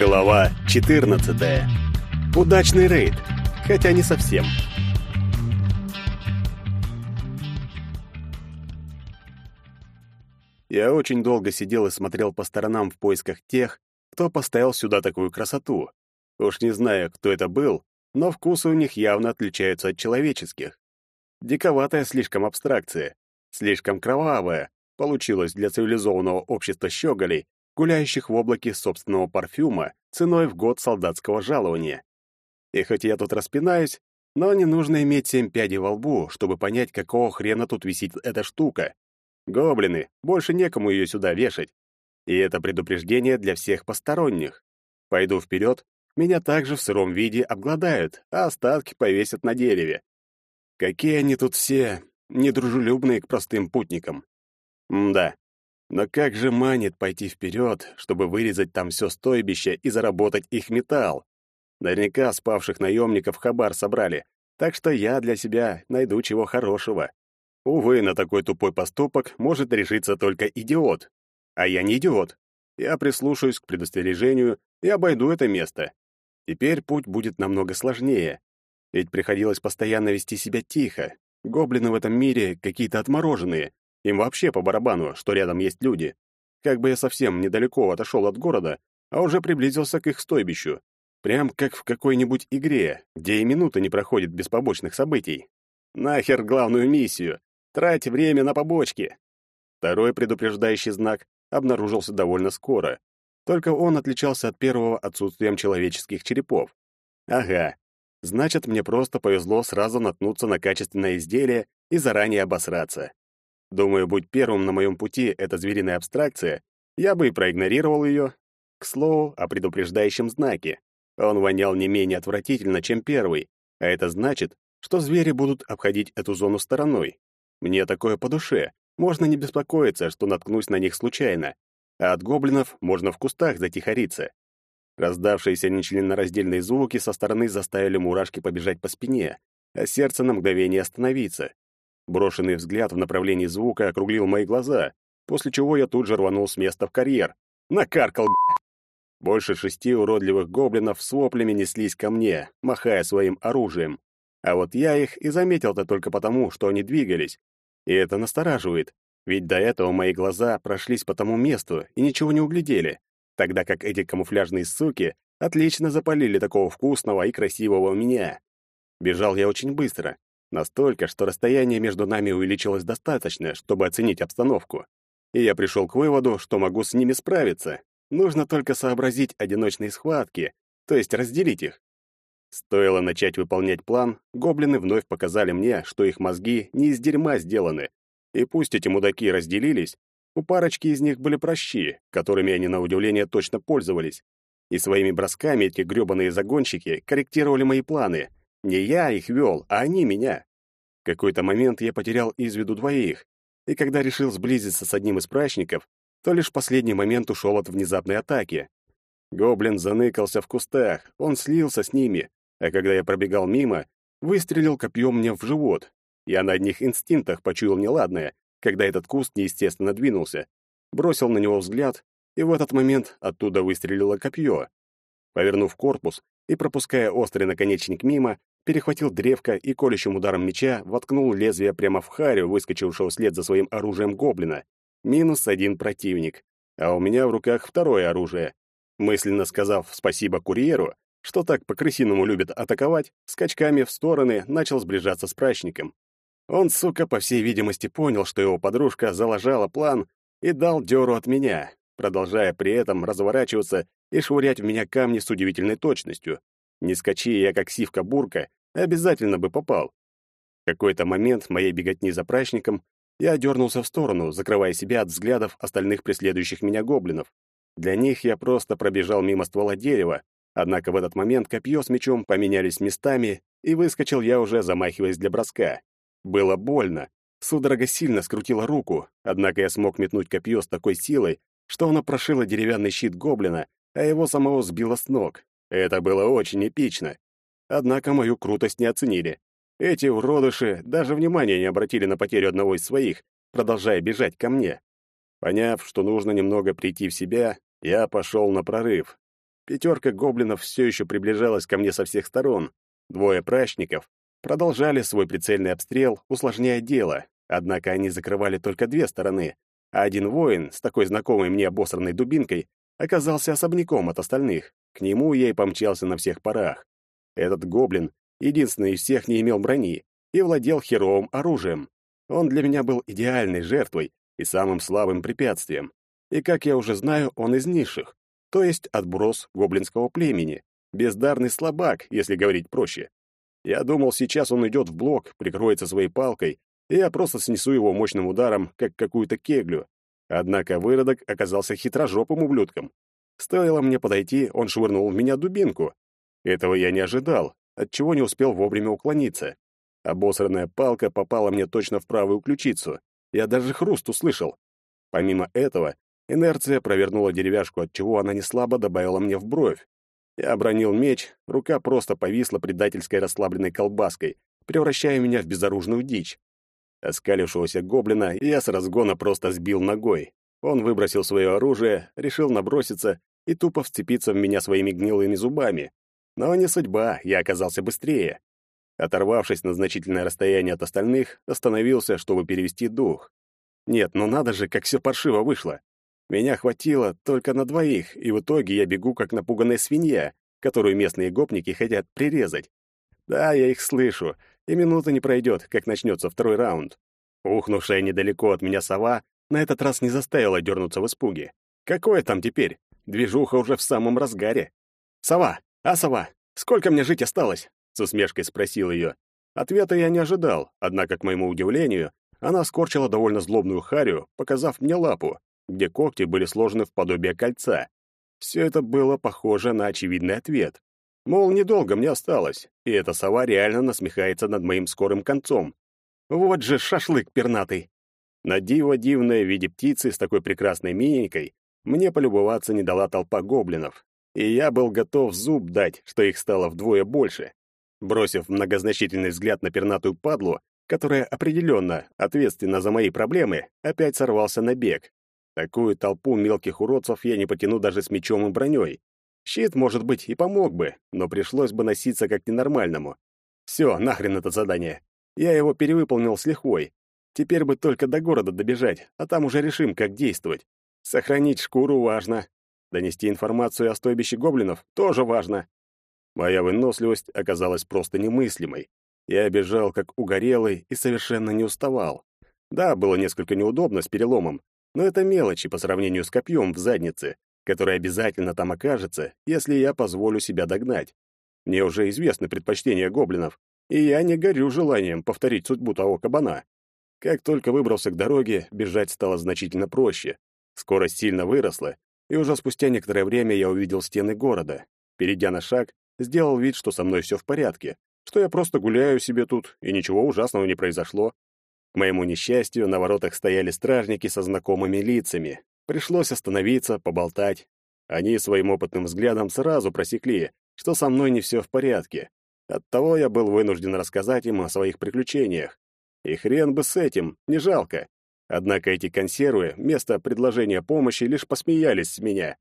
Глава 14. Удачный рейд, хотя не совсем. Я очень долго сидел и смотрел по сторонам в поисках тех, кто поставил сюда такую красоту. Уж не знаю, кто это был, но вкусы у них явно отличаются от человеческих. Диковатая слишком абстракция, слишком кровавая, получилась для цивилизованного общества щеголей, гуляющих в облаке собственного парфюма ценой в год солдатского жалования. И хоть я тут распинаюсь, но не нужно иметь семь пядей во лбу, чтобы понять, какого хрена тут висит эта штука. Гоблины, больше некому ее сюда вешать. И это предупреждение для всех посторонних. Пойду вперед, меня также в сыром виде обгладают, а остатки повесят на дереве. Какие они тут все недружелюбные к простым путникам. М да, но как же манит пойти вперед, чтобы вырезать там все стойбище и заработать их металл? Наверняка спавших наемников хабар собрали, так что я для себя найду чего хорошего. Увы, на такой тупой поступок может решиться только идиот. А я не идиот. Я прислушаюсь к предостережению и обойду это место. Теперь путь будет намного сложнее. Ведь приходилось постоянно вести себя тихо. Гоблины в этом мире какие-то отмороженные, им вообще по барабану, что рядом есть люди. Как бы я совсем недалеко отошел от города, а уже приблизился к их стойбищу. Прям как в какой-нибудь игре, где и минута не проходит без побочных событий. Нахер главную миссию. Трать время на побочки. Второй предупреждающий знак обнаружился довольно скоро. Только он отличался от первого отсутствием человеческих черепов. Ага. Значит, мне просто повезло сразу наткнуться на качественное изделие и заранее обосраться. Думаю, будь первым на моем пути эта звериная абстракция, я бы и проигнорировал ее. К слову, о предупреждающем знаке. Он вонял не менее отвратительно, чем первый, а это значит, что звери будут обходить эту зону стороной. Мне такое по душе. Можно не беспокоиться, что наткнусь на них случайно. А от гоблинов можно в кустах затихариться. Раздавшиеся нечленораздельные звуки со стороны заставили мурашки побежать по спине, а сердце на мгновение остановиться. Брошенный взгляд в направлении звука округлил мои глаза, после чего я тут же рванул с места в карьер. Накаркал, б***ь. Больше шести уродливых гоблинов с воплями неслись ко мне, махая своим оружием. А вот я их и заметил-то только потому, что они двигались. И это настораживает, ведь до этого мои глаза прошлись по тому месту и ничего не углядели, тогда как эти камуфляжные суки отлично запалили такого вкусного и красивого меня. Бежал я очень быстро, Настолько, что расстояние между нами увеличилось достаточно, чтобы оценить обстановку. И я пришел к выводу, что могу с ними справиться. Нужно только сообразить одиночные схватки, то есть разделить их. Стоило начать выполнять план, гоблины вновь показали мне, что их мозги не из дерьма сделаны. И пусть эти мудаки разделились, у парочки из них были прощи, которыми они, на удивление, точно пользовались. И своими бросками эти грёбаные загонщики корректировали мои планы — не я их вел, а они меня. В какой-то момент я потерял из виду двоих, и когда решил сблизиться с одним из прачников, то лишь в последний момент ушел от внезапной атаки. Гоблин заныкался в кустах, он слился с ними, а когда я пробегал мимо, выстрелил копьем мне в живот. Я на одних инстинктах почуял неладное, когда этот куст неестественно двинулся. Бросил на него взгляд, и в этот момент оттуда выстрелило копье. Повернув корпус и пропуская острый наконечник мимо, перехватил древко и колющим ударом меча воткнул лезвие прямо в харю, выскочившего вслед за своим оружием гоблина. Минус один противник, а у меня в руках второе оружие. Мысленно сказав спасибо курьеру, что так по-крысиному любит атаковать, скачками в стороны начал сближаться с прачником. Он, сука, по всей видимости, понял, что его подружка заложала план и дал дёру от меня, продолжая при этом разворачиваться и швырять в меня камни с удивительной точностью. Не скачи я, как сивка-бурка, обязательно бы попал. В какой-то момент моей беготни за прачником я дернулся в сторону, закрывая себя от взглядов остальных преследующих меня гоблинов. Для них я просто пробежал мимо ствола дерева, однако в этот момент копье с мечом поменялись местами, и выскочил я уже, замахиваясь для броска. Было больно. Судорога сильно скрутила руку, однако я смог метнуть копье с такой силой, что оно прошило деревянный щит гоблина, а его самого сбило с ног. Это было очень эпично. Однако мою крутость не оценили. Эти уродыши даже внимания не обратили на потерю одного из своих, продолжая бежать ко мне. Поняв, что нужно немного прийти в себя, я пошел на прорыв. Пятерка гоблинов все еще приближалась ко мне со всех сторон. Двое прачников продолжали свой прицельный обстрел, усложняя дело, однако они закрывали только две стороны, а один воин с такой знакомой мне обосранной дубинкой оказался особняком от остальных. К нему я и помчался на всех парах. Этот гоблин, единственный из всех, не имел брони и владел херовым оружием. Он для меня был идеальной жертвой и самым слабым препятствием. И, как я уже знаю, он из низших, то есть отброс гоблинского племени, бездарный слабак, если говорить проще. Я думал, сейчас он идет в блок, прикроется своей палкой, и я просто снесу его мощным ударом, как какую-то кеглю. Однако выродок оказался хитрожопым ублюдком. Стоило мне подойти, он швырнул в меня дубинку. Этого я не ожидал, отчего не успел вовремя уклониться. Обосранная палка попала мне точно в правую ключицу. Я даже хруст услышал. Помимо этого, инерция провернула деревяшку, отчего она неслабо добавила мне в бровь. Я обронил меч, рука просто повисла предательской расслабленной колбаской, превращая меня в безоружную дичь. Оскалившегося гоблина я с разгона просто сбил ногой. Он выбросил свое оружие, решил наброситься и тупо вцепиться в меня своими гнилыми зубами. Но не судьба, я оказался быстрее. Оторвавшись на значительное расстояние от остальных, остановился, чтобы перевести дух. Нет, ну надо же, как все паршиво вышло. Меня хватило только на двоих, и в итоге я бегу, как напуганная свинья, которую местные гопники хотят прирезать. Да, я их слышу, и минута не пройдет, как начнется второй раунд. Ухнувшая недалеко от меня сова на этот раз не заставила дернуться в испуге. Какое там теперь? Движуха уже в самом разгаре. «Сова! А, сова! Сколько мне жить осталось?» с усмешкой спросил ее. Ответа я не ожидал, однако, к моему удивлению, она скорчила довольно злобную харю, показав мне лапу, где когти были сложены в подобие кольца. Все это было похоже на очевидный ответ. Мол, недолго мне осталось, и эта сова реально насмехается над моим скорым концом. Вот же шашлык пернатый. На диво дивное в виде птицы с такой прекрасной миникой мне полюбоваться не дала толпа гоблинов, и я был готов зуб дать, что их стало вдвое больше. Бросив многозначительный взгляд на пернатую падлу, которая определенно ответственна за мои проблемы, опять сорвался на бег. Такую толпу мелких уродцев я не потяну даже с мечом и броней. Щит, может быть, и помог бы, но пришлось бы носиться как ненормальному. Все, нахрен это задание. Я его перевыполнил с лихвой. Теперь бы только до города добежать, а там уже решим, как действовать. Сохранить шкуру важно. Донести информацию о стойбище гоблинов тоже важно. Моя выносливость оказалась просто немыслимой. Я бежал как угорелый и совершенно не уставал. Да, было несколько неудобно с переломом, но это мелочи по сравнению с копьем в заднице, который обязательно там окажется, если я позволю себя догнать. Мне уже известны предпочтения гоблинов, и я не горю желанием повторить судьбу того кабана. Как только выбрался к дороге, бежать стало значительно проще. Скорость сильно выросла, и уже спустя некоторое время я увидел стены города. Перейдя на шаг, сделал вид, что со мной все в порядке, что я просто гуляю себе тут, и ничего ужасного не произошло. К моему несчастью, на воротах стояли стражники со знакомыми лицами. Пришлось остановиться, поболтать. Они своим опытным взглядом сразу просекли, что со мной не все в порядке. Оттого я был вынужден рассказать им о своих приключениях. И хрен бы с этим, не жалко. Однако эти консервы вместо предложения помощи лишь посмеялись с меня.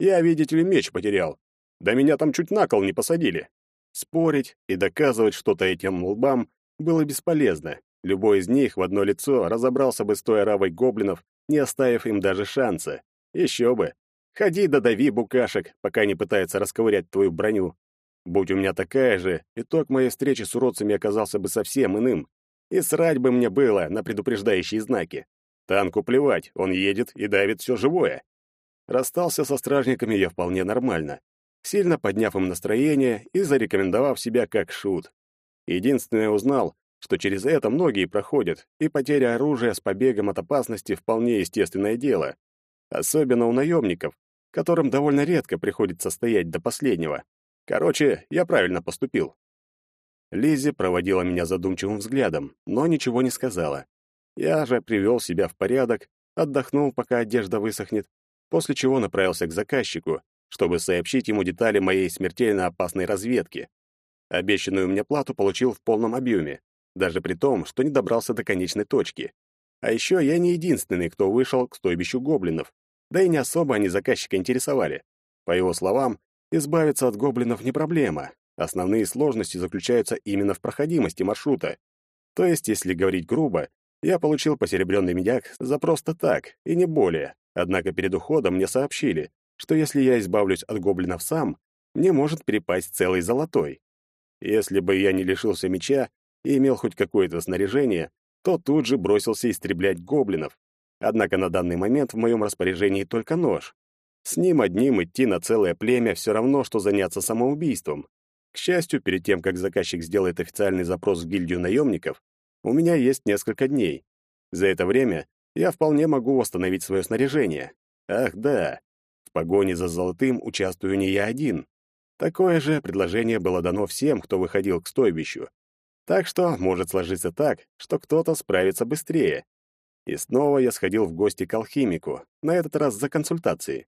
Я, видите ли, меч потерял, да меня там чуть на кол не посадили. Спорить и доказывать что-то этим лбам было бесполезно. Любой из них в одно лицо разобрался бы с той оравой гоблинов, не оставив им даже шанса. Еще бы. Ходи да дави букашек, пока не пытаются расковырять твою броню. Будь у меня такая же, итог моей встречи с уродцами оказался бы совсем иным. И срать бы мне было на предупреждающие знаки. Танку плевать, он едет и давит все живое. Расстался со стражниками я вполне нормально сильно подняв им настроение и зарекомендовав себя как шут. Единственное узнал, что через это многие проходят, и потеря оружия с побегом от опасности вполне естественное дело. Особенно у наемников, которым довольно редко приходится стоять до последнего. Короче, я правильно поступил. Лизи проводила меня задумчивым взглядом, но ничего не сказала. Я же привел себя в порядок, отдохнул, пока одежда высохнет, после чего направился к заказчику, чтобы сообщить ему детали моей смертельно опасной разведки. Обещанную мне плату получил в полном объеме, даже при том, что не добрался до конечной точки. А еще я не единственный, кто вышел к стойбищу гоблинов, да и не особо они заказчика интересовали. По его словам, избавиться от гоблинов не проблема. Основные сложности заключаются именно в проходимости маршрута. То есть, если говорить грубо, я получил посеребренный медяк за просто так, и не более. Однако перед уходом мне сообщили, что если я избавлюсь от гоблинов сам, мне может перепасть целый золотой. Если бы я не лишился меча и имел хоть какое-то снаряжение, то тут же бросился истреблять гоблинов. Однако на данный момент в моем распоряжении только нож. С ним одним идти на целое племя все равно, что заняться самоубийством. К счастью, перед тем, как заказчик сделает официальный запрос в гильдию наемников, у меня есть несколько дней. За это время я вполне могу восстановить свое снаряжение. Ах, да, в погоне за золотым участвую не я один. Такое же предложение было дано всем, кто выходил к стойбищу. Так что может сложиться так, что кто-то справится быстрее. И снова я сходил в гости к алхимику, на этот раз за консультацией.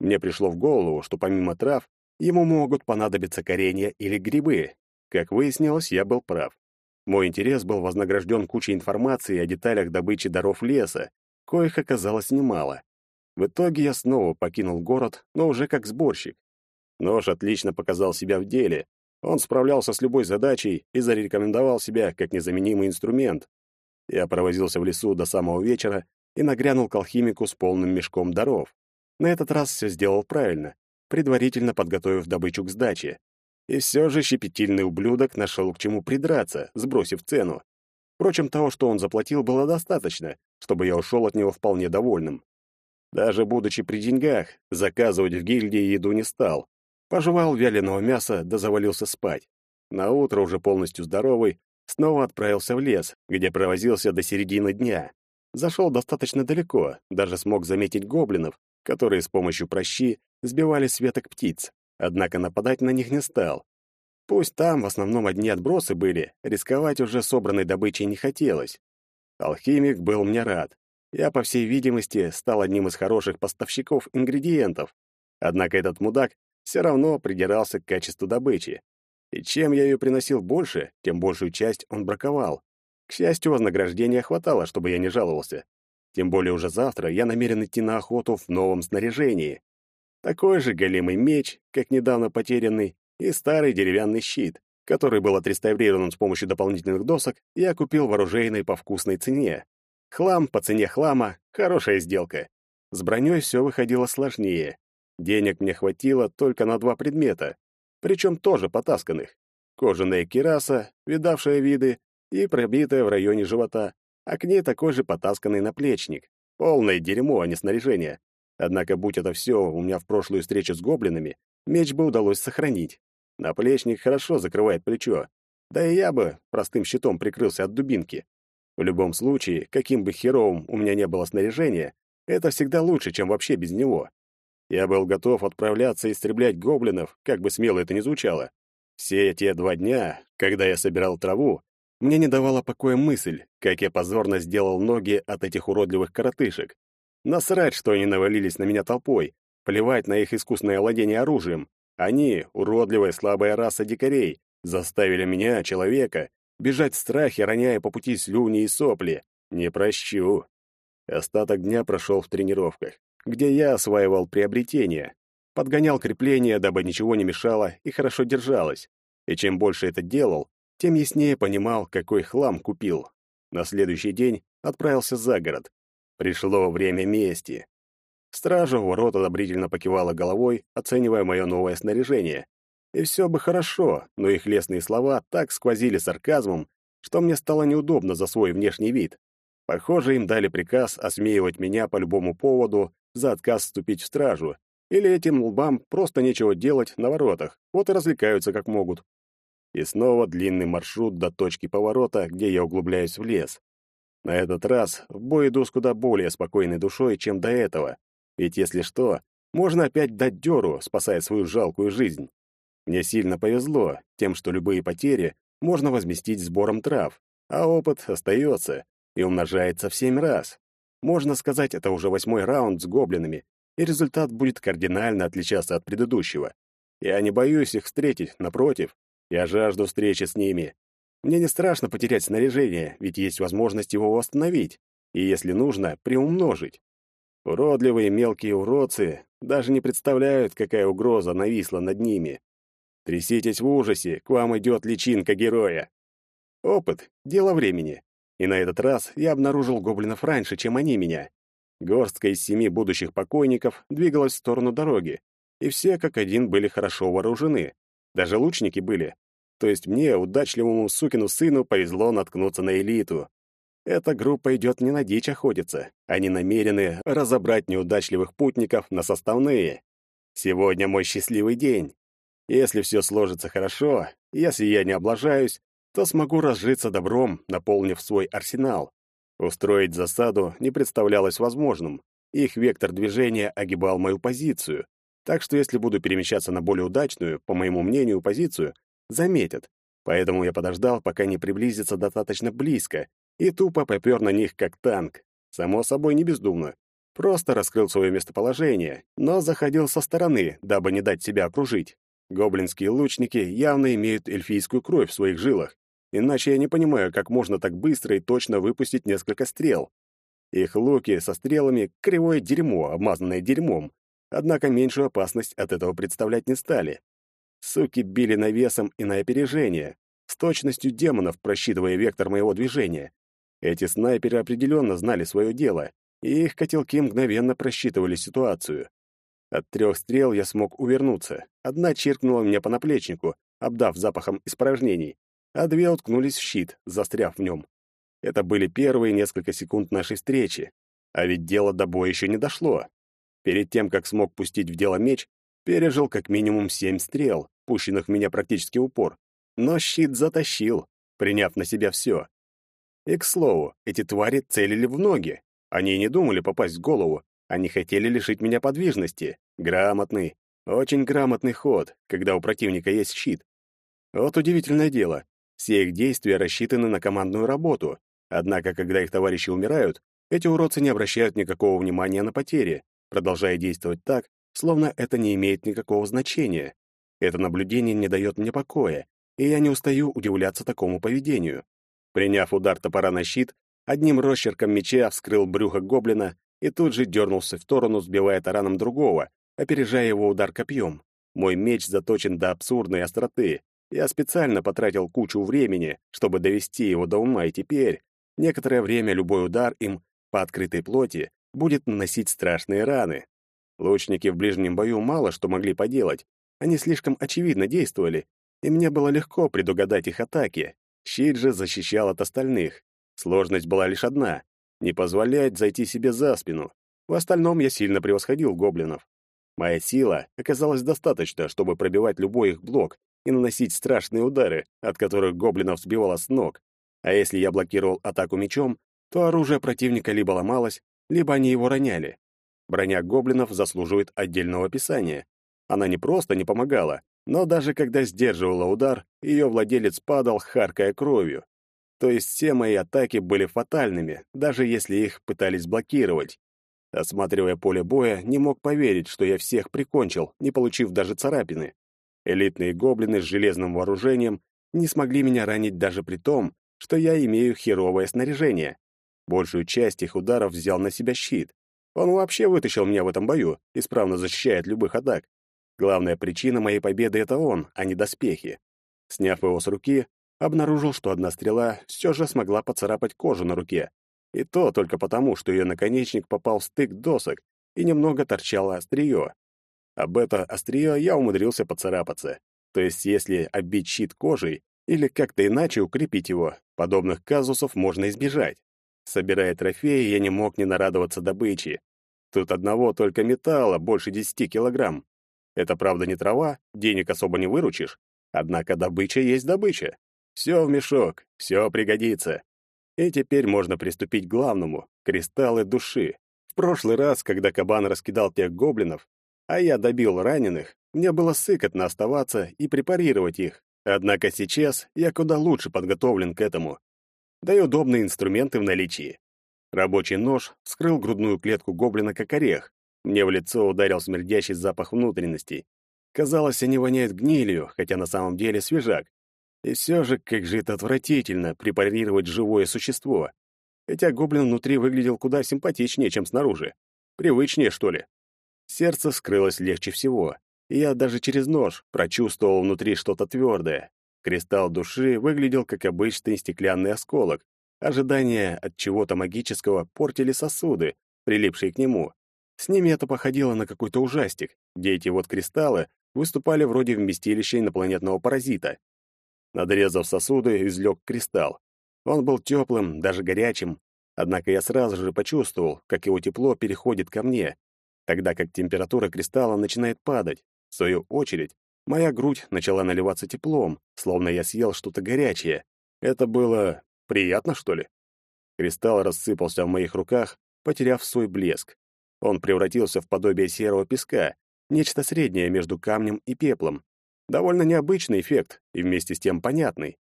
Мне пришло в голову, что помимо трав, ему могут понадобиться коренья или грибы. Как выяснилось, я был прав. Мой интерес был вознагражден кучей информации о деталях добычи даров леса, коих оказалось немало. В итоге я снова покинул город, но уже как сборщик. Нож отлично показал себя в деле. Он справлялся с любой задачей и зарекомендовал себя как незаменимый инструмент. Я провозился в лесу до самого вечера и нагрянул к алхимику с полным мешком даров. На этот раз все сделал правильно, предварительно подготовив добычу к сдаче. И все же щепетильный ублюдок нашел к чему придраться, сбросив цену. Впрочем, того, что он заплатил, было достаточно, чтобы я ушел от него вполне довольным. Даже будучи при деньгах, заказывать в гильдии еду не стал. Пожевал вяленого мяса, да завалился спать. На утро уже полностью здоровый, снова отправился в лес, где провозился до середины дня. Зашел достаточно далеко, даже смог заметить гоблинов, которые с помощью прощи сбивали с веток птиц, однако нападать на них не стал. Пусть там в основном одни отбросы были, рисковать уже собранной добычей не хотелось. Алхимик был мне рад. Я, по всей видимости, стал одним из хороших поставщиков ингредиентов. Однако этот мудак все равно придирался к качеству добычи. И чем я ее приносил больше, тем большую часть он браковал. К счастью, вознаграждения хватало, чтобы я не жаловался. Тем более уже завтра я намерен идти на охоту в новом снаряжении. Такой же големый меч, как недавно потерянный, и старый деревянный щит, который был отреставрирован с помощью дополнительных досок, я купил в по вкусной цене. Хлам по цене хлама — хорошая сделка. С броней все выходило сложнее. Денег мне хватило только на два предмета, причем тоже потасканных. Кожаная кираса, видавшая виды, и пробитая в районе живота, а к ней такой же потасканный наплечник. Полное дерьмо, а не снаряжение. Однако, будь это все у меня в прошлую встречу с гоблинами, меч бы удалось сохранить. Наплечник хорошо закрывает плечо. Да и я бы простым щитом прикрылся от дубинки. В любом случае, каким бы херовым у меня не было снаряжения, это всегда лучше, чем вообще без него. Я был готов отправляться истреблять гоблинов, как бы смело это ни звучало. Все те два дня, когда я собирал траву, мне не давала покоя мысль, как я позорно сделал ноги от этих уродливых коротышек. Насрать, что они навалились на меня толпой, плевать на их искусное владение оружием. Они, уродливая слабая раса дикарей, заставили меня, человека, бежать в страхе, роняя по пути слюни и сопли. Не прощу. Остаток дня прошел в тренировках, где я осваивал приобретения, подгонял крепления, дабы ничего не мешало и хорошо держалось. И чем больше это делал, тем яснее понимал, какой хлам купил. На следующий день отправился за город. Пришло время мести. Стража у ворот одобрительно покивала головой, оценивая мое новое снаряжение. И все бы хорошо, но их лестные слова так сквозили сарказмом, что мне стало неудобно за свой внешний вид. Похоже, им дали приказ осмеивать меня по любому поводу за отказ вступить в стражу, или этим лбам просто нечего делать на воротах, вот и развлекаются как могут. И снова длинный маршрут до точки поворота, где я углубляюсь в лес. На этот раз в бой иду с куда более спокойной душой, чем до этого. Ведь если что, можно опять дать дёру, спасая свою жалкую жизнь. Мне сильно повезло тем, что любые потери можно возместить сбором трав, а опыт остается и умножается в семь раз. Можно сказать, это уже восьмой раунд с гоблинами, и результат будет кардинально отличаться от предыдущего. Я не боюсь их встретить, напротив, я жажду встречи с ними. Мне не страшно потерять снаряжение, ведь есть возможность его восстановить, и, если нужно, приумножить. Уродливые мелкие уродцы даже не представляют, какая угроза нависла над ними. Тряситесь в ужасе, к вам идет личинка героя. Опыт — дело времени. И на этот раз я обнаружил гоблинов раньше, чем они меня. Горстка из семи будущих покойников двигалась в сторону дороги, и все как один были хорошо вооружены. Даже лучники были. То есть мне, удачливому сукину сыну, повезло наткнуться на элиту. Эта группа идет не на дичь охотиться, они намерены разобрать неудачливых путников на составные. Сегодня мой счастливый день. Если все сложится хорошо, если я не облажаюсь, то смогу разжиться добром, наполнив свой арсенал. Устроить засаду не представлялось возможным. Их вектор движения огибал мою позицию. Так что если буду перемещаться на более удачную, по моему мнению, позицию, заметят. Поэтому я подождал, пока не приблизится достаточно близко, и тупо попер на них как танк. Само собой, не бездумно. Просто раскрыл свое местоположение, но заходил со стороны, дабы не дать себя окружить. Гоблинские лучники явно имеют эльфийскую кровь в своих жилах, иначе я не понимаю, как можно так быстро и точно выпустить несколько стрел. Их луки со стрелами — кривое дерьмо, обмазанное дерьмом, однако меньшую опасность от этого представлять не стали. Суки били навесом и на опережение, с точностью демонов просчитывая вектор моего движения. Эти снайперы определенно знали свое дело, и их котелки мгновенно просчитывали ситуацию. От трех стрел я смог увернуться. Одна чиркнула меня по наплечнику, обдав запахом испражнений, а две уткнулись в щит, застряв в нем. Это были первые несколько секунд нашей встречи. А ведь дело до боя еще не дошло. Перед тем, как смог пустить в дело меч, пережил как минимум семь стрел, пущенных в меня практически упор. Но щит затащил, приняв на себя все. И, к слову, эти твари целили в ноги. Они не думали попасть в голову, они хотели лишить меня подвижности. Грамотный, очень грамотный ход, когда у противника есть щит. Вот удивительное дело. Все их действия рассчитаны на командную работу. Однако, когда их товарищи умирают, эти уродцы не обращают никакого внимания на потери, продолжая действовать так, словно это не имеет никакого значения. Это наблюдение не дает мне покоя, и я не устаю удивляться такому поведению. Приняв удар топора на щит, одним росчерком меча вскрыл брюхо гоблина и тут же дернулся в сторону, сбивая тараном другого, опережая его удар копьем. Мой меч заточен до абсурдной остроты. Я специально потратил кучу времени, чтобы довести его до ума, и теперь, некоторое время любой удар им по открытой плоти будет наносить страшные раны. Лучники в ближнем бою мало что могли поделать. Они слишком очевидно действовали, и мне было легко предугадать их атаки. Щит же защищал от остальных. Сложность была лишь одна — не позволять зайти себе за спину. В остальном я сильно превосходил гоблинов. Моя сила оказалась достаточно, чтобы пробивать любой их блок и наносить страшные удары, от которых гоблинов сбивало с ног. А если я блокировал атаку мечом, то оружие противника либо ломалось, либо они его роняли. Броня гоблинов заслуживает отдельного описания. Она не просто не помогала, но даже когда сдерживала удар, ее владелец падал, харкая кровью. То есть все мои атаки были фатальными, даже если их пытались блокировать. Осматривая поле боя, не мог поверить, что я всех прикончил, не получив даже царапины. Элитные гоблины с железным вооружением не смогли меня ранить даже при том, что я имею херовое снаряжение. Большую часть их ударов взял на себя щит. Он вообще вытащил меня в этом бою, исправно защищая от любых атак. Главная причина моей победы — это он, а не доспехи. Сняв его с руки, обнаружил, что одна стрела все же смогла поцарапать кожу на руке. И то только потому, что ее наконечник попал в стык досок и немного торчало острие. Об это острие я умудрился поцарапаться. То есть, если оббить щит кожей или как-то иначе укрепить его, подобных казусов можно избежать. Собирая трофеи, я не мог не нарадоваться добыче. Тут одного только металла больше десяти килограмм. Это, правда, не трава, денег особо не выручишь. Однако добыча есть добыча. Все в мешок, все пригодится. И теперь можно приступить к главному — кристаллы души. В прошлый раз, когда кабан раскидал тех гоблинов, а я добил раненых, мне было сыкотно оставаться и препарировать их. Однако сейчас я куда лучше подготовлен к этому. Да и удобные инструменты в наличии. Рабочий нож вскрыл грудную клетку гоблина как орех. Мне в лицо ударил смердящий запах внутренностей. Казалось, они воняют гнилью, хотя на самом деле свежак. И все же, как же это отвратительно препарировать живое существо. Хотя гоблин внутри выглядел куда симпатичнее, чем снаружи. Привычнее, что ли? Сердце скрылось легче всего, я даже через нож прочувствовал внутри что-то твердое. Кристалл души выглядел как обычный стеклянный осколок. Ожидания от чего-то магического портили сосуды, прилипшие к нему. С ними это походило на какой-то ужастик, где эти вот кристаллы выступали вроде вместилища инопланетного паразита. Надрезав сосуды, извлек кристалл. Он был теплым, даже горячим, однако я сразу же почувствовал, как его тепло переходит ко мне, тогда как температура кристалла начинает падать. В свою очередь, моя грудь начала наливаться теплом, словно я съел что-то горячее. Это было приятно, что ли? Кристалл рассыпался в моих руках, потеряв свой блеск. Он превратился в подобие серого песка, нечто среднее между камнем и пеплом. Довольно необычный эффект и вместе с тем понятный.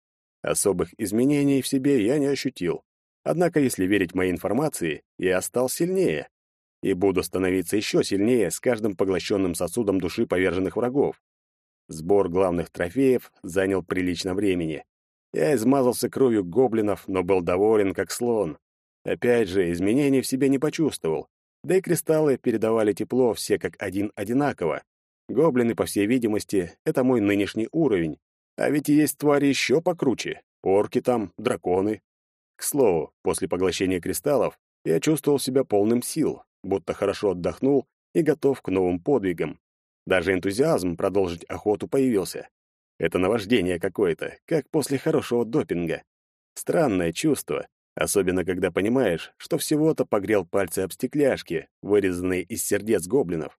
Особых изменений в себе я не ощутил. Однако, если верить моей информации, я стал сильнее. И буду становиться еще сильнее с каждым поглощенным сосудом души поверженных врагов. Сбор главных трофеев занял прилично времени. Я измазался кровью гоблинов, но был доволен, как слон. Опять же, изменений в себе не почувствовал. Да и кристаллы передавали тепло все как один одинаково. Гоблины, по всей видимости, это мой нынешний уровень. А ведь есть твари еще покруче. Орки там, драконы. К слову, после поглощения кристаллов я чувствовал себя полным сил, будто хорошо отдохнул и готов к новым подвигам. Даже энтузиазм продолжить охоту появился. Это наваждение какое-то, как после хорошего допинга. Странное чувство, особенно когда понимаешь, что всего-то погрел пальцы об стекляшки, вырезанные из сердец гоблинов.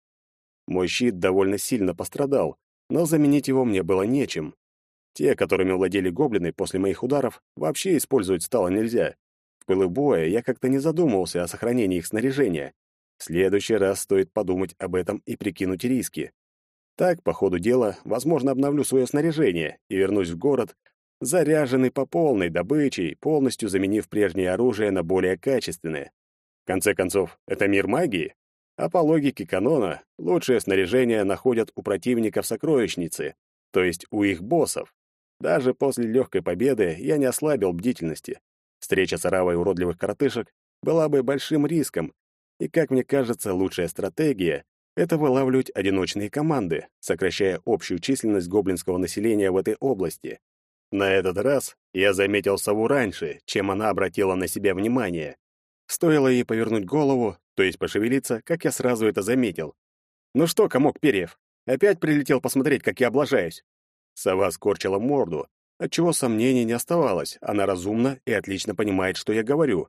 Мой щит довольно сильно пострадал, но заменить его мне было нечем. Те, которыми владели гоблины после моих ударов, вообще использовать стало нельзя. В пылу боя я как-то не задумывался о сохранении их снаряжения. Следующий раз стоит подумать об этом и прикинуть риски. Так, по ходу дела, возможно, обновлю свое снаряжение и вернусь в город, заряженный по полной добычей, полностью заменив прежнее оружие на более качественное. В конце концов, это мир магии, а по логике канона лучшее снаряжение находят у противников сокровищницы, то есть у их боссов. Даже после легкой победы я не ослабил бдительности. Встреча с уродливых коротышек была бы большим риском, и, как мне кажется, лучшая стратегия — это вылавливать одиночные команды, сокращая общую численность гоблинского населения в этой области. На этот раз я заметил сову раньше, чем она обратила на себя внимание. Стоило ей повернуть голову, то есть пошевелиться, как я сразу это заметил. «Ну что, комок перьев, опять прилетел посмотреть, как я облажаюсь?» Сова скорчила морду, отчего сомнений не оставалось, она разумна и отлично понимает, что я говорю.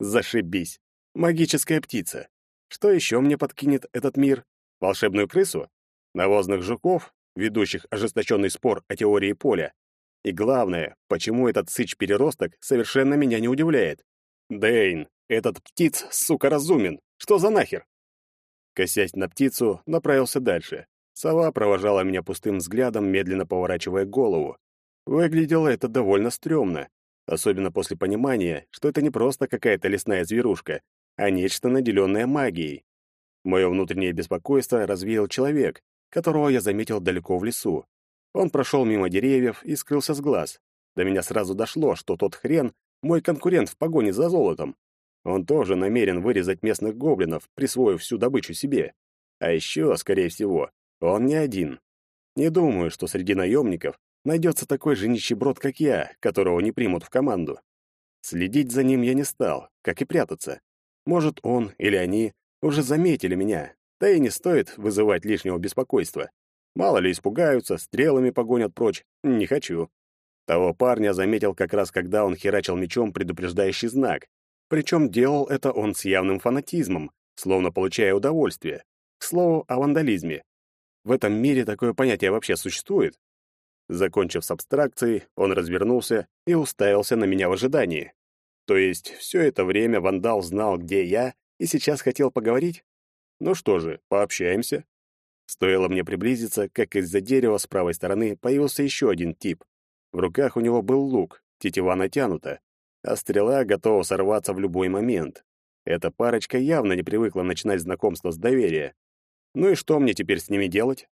Зашибись. Магическая птица. Что еще мне подкинет этот мир? Волшебную крысу? Навозных жуков, ведущих ожесточенный спор о теории поля? И главное, почему этот сыч-переросток совершенно меня не удивляет? Дейн, этот птиц, сука, разумен. Что за нахер? Косясь на птицу, направился дальше. Сова провожала меня пустым взглядом, медленно поворачивая голову. Выглядело это довольно стрёмно, особенно после понимания, что это не просто какая-то лесная зверушка, а нечто, наделенное магией. Мое внутреннее беспокойство развеял человек, которого я заметил далеко в лесу. Он прошел мимо деревьев и скрылся с глаз. До меня сразу дошло, что тот хрен — мой конкурент в погоне за золотом. Он тоже намерен вырезать местных гоблинов, присвоив всю добычу себе. А еще, скорее всего, он не один. Не думаю, что среди наемников найдется такой же нищеброд, как я, которого не примут в команду. Следить за ним я не стал, как и прятаться. Может, он или они уже заметили меня, да и не стоит вызывать лишнего беспокойства. Мало ли испугаются, стрелами погонят прочь. Не хочу. Того парня заметил как раз, когда он херачил мечом предупреждающий знак. Причем делал это он с явным фанатизмом, словно получая удовольствие. К слову о вандализме. В этом мире такое понятие вообще существует? Закончив с абстракцией, он развернулся и уставился на меня в ожидании. То есть все это время вандал знал, где я, и сейчас хотел поговорить? Ну что же, пообщаемся. Стоило мне приблизиться, как из-за дерева с правой стороны появился еще один тип. В руках у него был лук, тетива натянута, а стрела готова сорваться в любой момент. Эта парочка явно не привыкла начинать знакомство с доверия. Ну и что мне теперь с ними делать?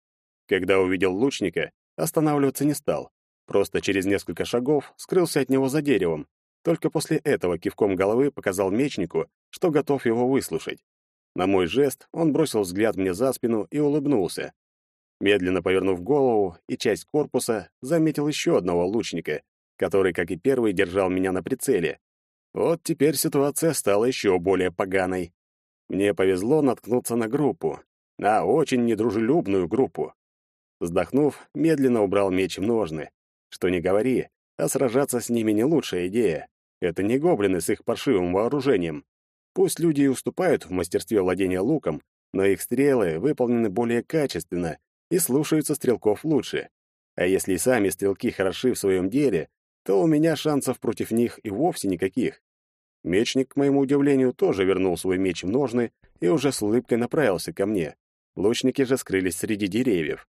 Когда увидел лучника, останавливаться не стал. Просто через несколько шагов скрылся от него за деревом. Только после этого кивком головы показал мечнику, что готов его выслушать. На мой жест он бросил взгляд мне за спину и улыбнулся. Медленно повернув голову и часть корпуса, заметил еще одного лучника, который, как и первый, держал меня на прицеле. Вот теперь ситуация стала еще более поганой. Мне повезло наткнуться на группу, на очень недружелюбную группу. Вздохнув, медленно убрал меч в ножны. Что не говори, а сражаться с ними не лучшая идея. Это не гоблины с их паршивым вооружением. Пусть люди и уступают в мастерстве владения луком, но их стрелы выполнены более качественно и слушаются стрелков лучше. А если и сами стрелки хороши в своем деле, то у меня шансов против них и вовсе никаких. Мечник, к моему удивлению, тоже вернул свой меч в ножны и уже с улыбкой направился ко мне. Лучники же скрылись среди деревьев.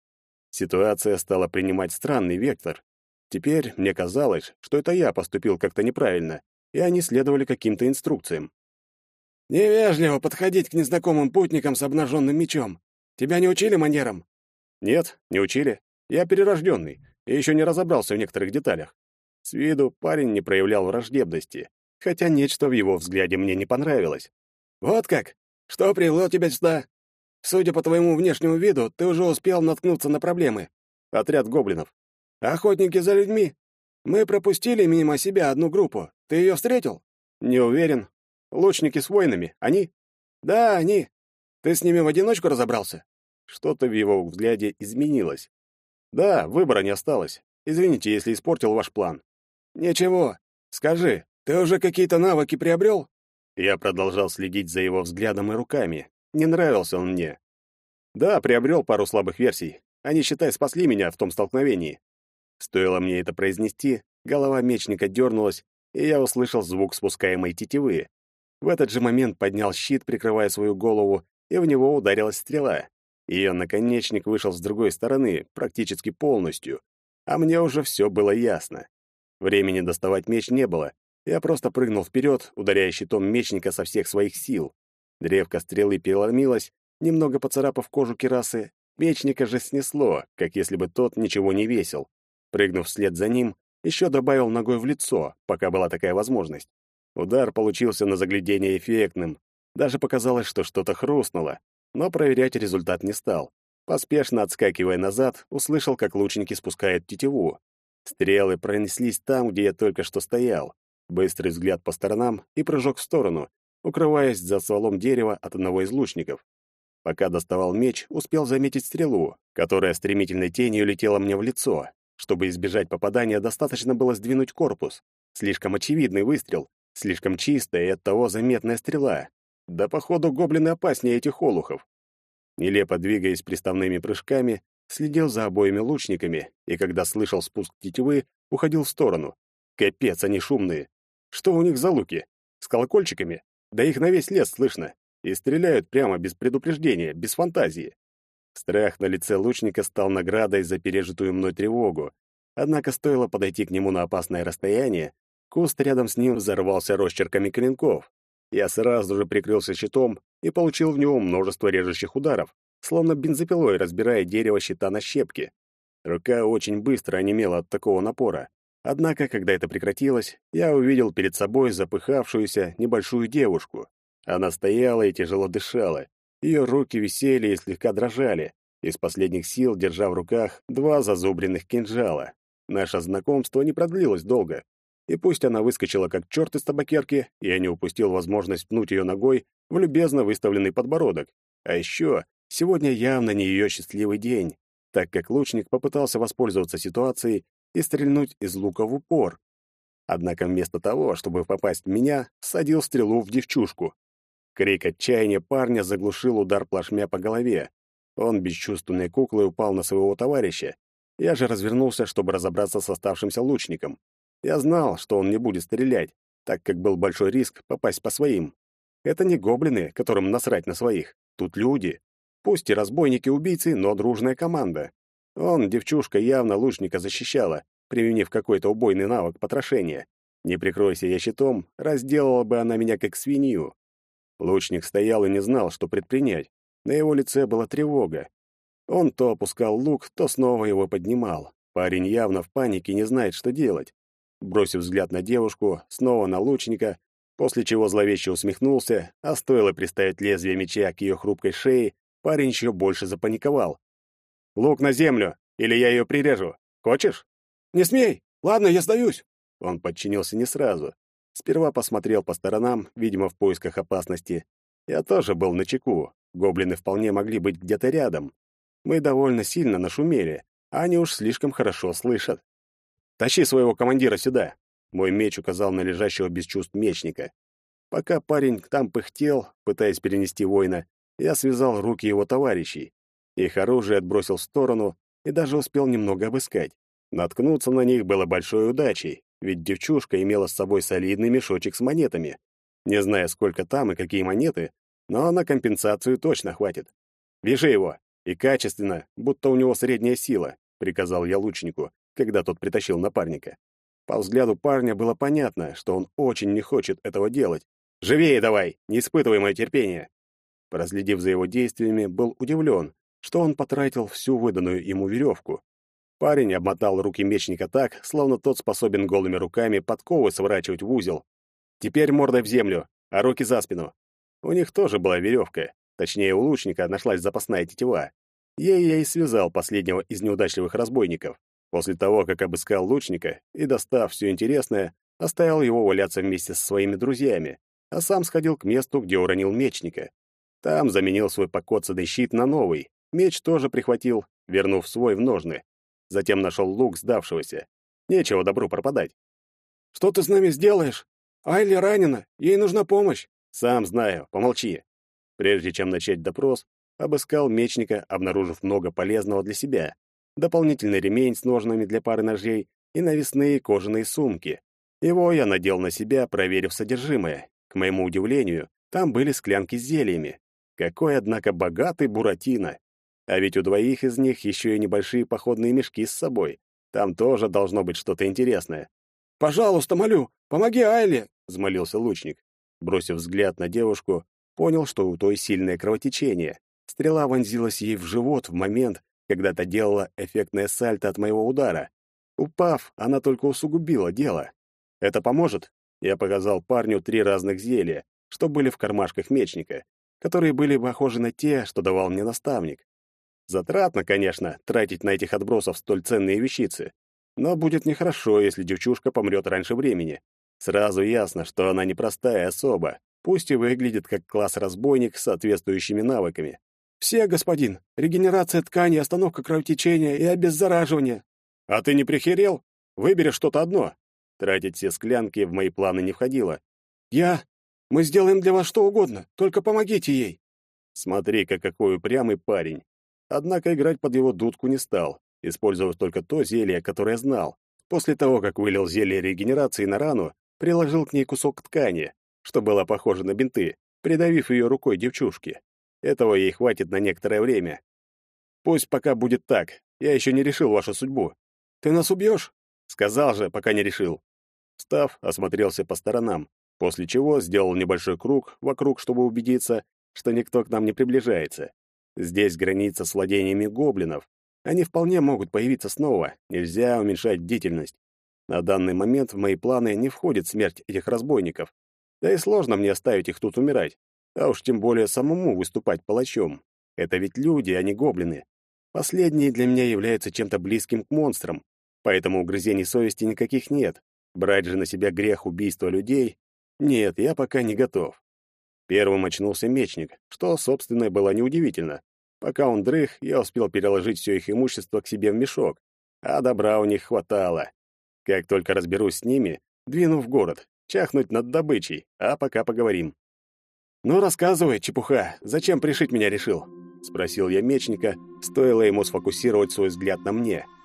Ситуация стала принимать странный вектор. Теперь мне казалось, что это я поступил как-то неправильно, и они следовали каким-то инструкциям. «Невежливо подходить к незнакомым путникам с обнаженным мечом. Тебя не учили манерам?» «Нет, не учили. Я перерожденный и еще не разобрался в некоторых деталях. С виду парень не проявлял враждебности, хотя нечто в его взгляде мне не понравилось. «Вот как? Что привело тебя сюда? Судя по твоему внешнему виду, ты уже успел наткнуться на проблемы. Отряд гоблинов. Охотники за людьми. Мы пропустили мимо себя одну группу. Ты ее встретил? Не уверен. Лучники с воинами. Они? Да, они. Ты с ними в одиночку разобрался? Что-то в его взгляде изменилось. Да, выбора не осталось. Извините, если испортил ваш план. Ничего. Скажи, ты уже какие-то навыки приобрел? Я продолжал следить за его взглядом и руками. Не нравился он мне. Да, приобрел пару слабых версий. Они, считай, спасли меня в том столкновении. Стоило мне это произнести, голова мечника дернулась, и я услышал звук спускаемой тетивы. В этот же момент поднял щит, прикрывая свою голову, и в него ударилась стрела. Ее наконечник вышел с другой стороны, практически полностью. А мне уже все было ясно. Времени доставать меч не было. Я просто прыгнул вперед, ударяя щитом мечника со всех своих сил. Древко стрелы переломилось, немного поцарапав кожу кирасы. Мечника же снесло, как если бы тот ничего не весил. Прыгнув вслед за ним, еще добавил ногой в лицо, пока была такая возможность. Удар получился на заглядение эффектным. Даже показалось, что что-то хрустнуло, но проверять результат не стал. Поспешно отскакивая назад, услышал, как лучники спускают тетиву. Стрелы пронеслись там, где я только что стоял. Быстрый взгляд по сторонам и прыжок в сторону, укрываясь за стволом дерева от одного из лучников. Пока доставал меч, успел заметить стрелу, которая стремительной тенью летела мне в лицо. Чтобы избежать попадания, достаточно было сдвинуть корпус. Слишком очевидный выстрел, слишком чистая и оттого заметная стрела. Да, походу, гоблины опаснее этих олухов. Нелепо двигаясь приставными прыжками, следил за обоими лучниками, и когда слышал спуск тетивы, уходил в сторону. Капец, они шумные. Что у них за луки? С колокольчиками? Да их на весь лес слышно. И стреляют прямо без предупреждения, без фантазии. Страх на лице лучника стал наградой за пережитую мной тревогу. Однако стоило подойти к нему на опасное расстояние, куст рядом с ним взорвался росчерками клинков. Я сразу же прикрылся щитом и получил в него множество режущих ударов, словно бензопилой разбирая дерево щита на щепки. Рука очень быстро онемела от такого напора. Однако, когда это прекратилось, я увидел перед собой запыхавшуюся небольшую девушку. Она стояла и тяжело дышала. Ее руки висели и слегка дрожали, из последних сил держа в руках два зазубренных кинжала. Наше знакомство не продлилось долго. И пусть она выскочила как черт из табакерки, я не упустил возможность пнуть ее ногой в любезно выставленный подбородок. А еще сегодня явно не ее счастливый день, так как лучник попытался воспользоваться ситуацией и стрельнуть из лука в упор. Однако вместо того, чтобы попасть в меня, садил стрелу в девчушку. Крик отчаяния парня заглушил удар плашмя по голове. Он бесчувственной куклой упал на своего товарища. Я же развернулся, чтобы разобраться с оставшимся лучником. Я знал, что он не будет стрелять, так как был большой риск попасть по своим. Это не гоблины, которым насрать на своих. Тут люди. Пусть и разбойники-убийцы, но дружная команда. Он, девчушка, явно лучника защищала, применив какой-то убойный навык потрошения. Не прикройся я щитом, разделала бы она меня как свинью. Лучник стоял и не знал, что предпринять. На его лице была тревога. Он то опускал лук, то снова его поднимал. Парень явно в панике не знает, что делать. Бросив взгляд на девушку, снова на лучника, после чего зловеще усмехнулся, а стоило приставить лезвие меча к ее хрупкой шее, парень еще больше запаниковал. «Лук на землю, или я ее прирежу. Хочешь?» «Не смей! Ладно, я сдаюсь!» Он подчинился не сразу. Сперва посмотрел по сторонам, видимо, в поисках опасности. Я тоже был на чеку. Гоблины вполне могли быть где-то рядом. Мы довольно сильно нашумели, а они уж слишком хорошо слышат. «Тащи своего командира сюда!» Мой меч указал на лежащего без чувств мечника. Пока парень там пыхтел, пытаясь перенести воина, я связал руки его товарищей. Их оружие отбросил в сторону и даже успел немного обыскать. Наткнуться на них было большой удачей, ведь девчушка имела с собой солидный мешочек с монетами. Не зная, сколько там и какие монеты, но на компенсацию точно хватит. «Вяжи его! И качественно, будто у него средняя сила», — приказал я лучнику, когда тот притащил напарника. По взгляду парня было понятно, что он очень не хочет этого делать. «Живее давай! Не испытывай мое терпение!» Проследив за его действиями, был удивлен, что он потратил всю выданную ему веревку. Парень обмотал руки мечника так, словно тот способен голыми руками подковы сворачивать в узел. Теперь мордой в землю, а руки за спину. У них тоже была веревка, точнее, у лучника нашлась запасная тетива. Ей я и связал последнего из неудачливых разбойников. После того, как обыскал лучника и, достав все интересное, оставил его валяться вместе со своими друзьями, а сам сходил к месту, где уронил мечника. Там заменил свой покоцанный щит на новый. Меч тоже прихватил, вернув свой в ножны. Затем нашел лук сдавшегося. Нечего добру пропадать. «Что ты с нами сделаешь? Айли ранена, ей нужна помощь». «Сам знаю, помолчи». Прежде чем начать допрос, обыскал мечника, обнаружив много полезного для себя. Дополнительный ремень с ножнами для пары ножей и навесные кожаные сумки. Его я надел на себя, проверив содержимое. К моему удивлению, там были склянки с зельями. Какой, однако, богатый Буратино. А ведь у двоих из них еще и небольшие походные мешки с собой. Там тоже должно быть что-то интересное. «Пожалуйста, молю, помоги Айле!» — взмолился лучник. Бросив взгляд на девушку, понял, что у той сильное кровотечение. Стрела вонзилась ей в живот в момент, когда та делала эффектное сальто от моего удара. Упав, она только усугубила дело. «Это поможет?» Я показал парню три разных зелья, что были в кармашках мечника, которые были похожи на те, что давал мне наставник. Затратно, конечно, тратить на этих отбросов столь ценные вещицы. Но будет нехорошо, если девчушка помрет раньше времени. Сразу ясно, что она непростая особа, пусть и выглядит как класс-разбойник с соответствующими навыками. «Все, господин. Регенерация ткани, остановка кровотечения и обеззараживание». «А ты не прихерел? Выбери что-то одно». Тратить все склянки в мои планы не входило. «Я... Мы сделаем для вас что угодно, только помогите ей». Смотри-ка, какой упрямый парень. Однако играть под его дудку не стал, использовав только то зелье, которое знал. После того, как вылил зелье регенерации на рану, приложил к ней кусок ткани, что было похоже на бинты, придавив ее рукой девчушке. Этого ей хватит на некоторое время. Пусть пока будет так, я еще не решил вашу судьбу. Ты нас убьешь? Сказал же, пока не решил. Став, осмотрелся по сторонам, после чего сделал небольшой круг вокруг, чтобы убедиться, что никто к нам не приближается. Здесь граница с владениями гоблинов. Они вполне могут появиться снова, нельзя уменьшать бдительность. На данный момент в мои планы не входит смерть этих разбойников. Да и сложно мне оставить их тут умирать. А уж тем более самому выступать палачом. Это ведь люди, а не гоблины. Последние для меня являются чем-то близким к монстрам, поэтому угрызений совести никаких нет. Брать же на себя грех убийства людей? Нет, я пока не готов. Первым очнулся мечник, что, собственно, было неудивительно. Пока он дрых, я успел переложить все их имущество к себе в мешок, а добра у них хватало. Как только разберусь с ними, двину в город, чахнуть над добычей, а пока поговорим. «Ну, рассказывай, чепуха, зачем пришить меня решил?» — спросил я мечника, стоило ему сфокусировать свой взгляд на мне —